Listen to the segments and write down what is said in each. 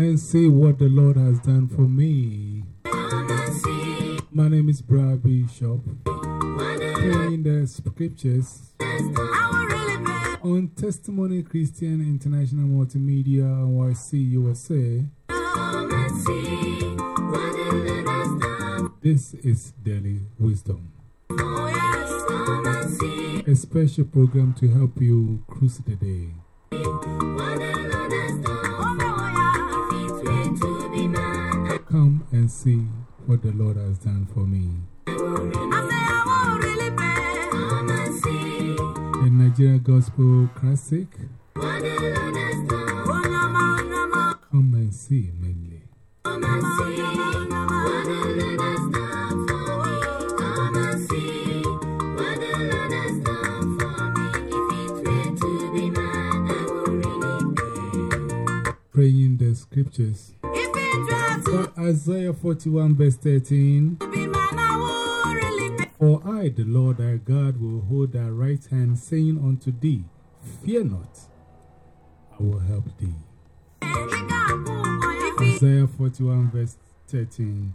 and see what the Lord has done for me. My name is Brad Bishop. Praying the scriptures on Testimony Christian International Multimedia NYC USA. This is Daily Wisdom. A special program to help you cruise the day. See what the Lord has done for me. The Nigeria Gospel Classic. Come and see mainly. Praying the scriptures. For Isaiah 41, verse 13. For I, the Lord thy God, will hold thy right hand, saying unto thee, Fear not, I will help thee. Isaiah 41, verse 13.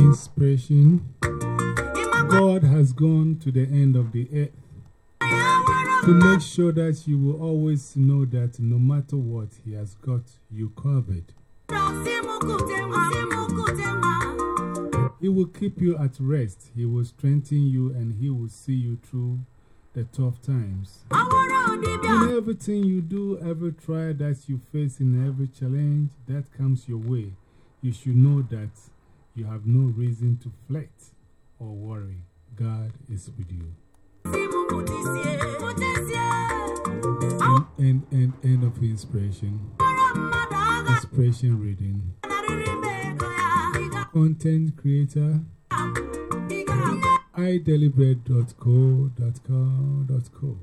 Inspiration. God has gone to the end of the earth to make sure that you will always know that no matter what, He has got you covered. He will keep you at rest, He will strengthen you, and He will see you through the tough times. In everything you do, every trial that you face, in every challenge that comes your way, you should know that you have no reason to fret or worry. God is with you. And, and, end of inspiration. Inspiration reading. Content creator. idelibread.co.co.co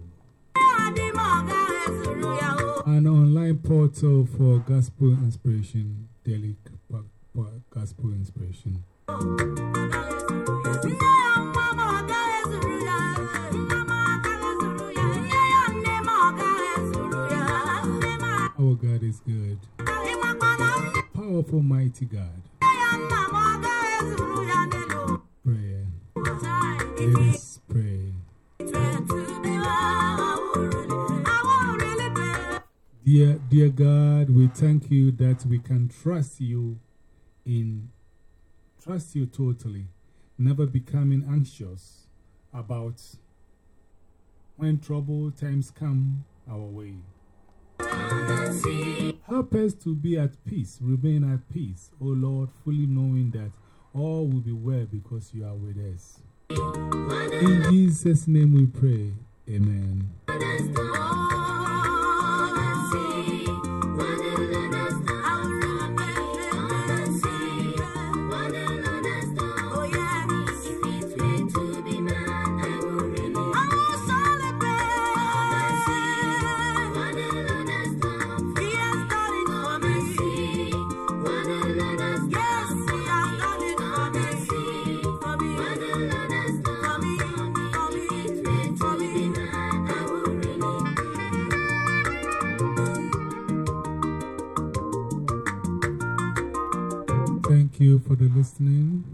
An online portal for gospel inspiration, daily gospel inspiration. Our God is good. Powerful, mighty God. Prayer. Let us pray. Dear, dear God, we thank you that we can trust you in, trust you totally, never becoming anxious about when trouble times come our way. Help us to be at peace, remain at peace, O Lord, fully knowing that all will be well because you are with us. In Jesus' name we pray. Amen. Thank you for the listening.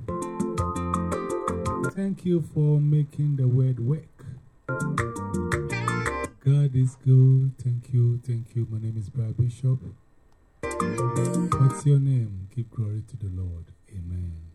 Thank you for making the word work. God is good. Thank you. Thank you. My name is Brad Bishop. What's your name? Give glory to the Lord. Amen.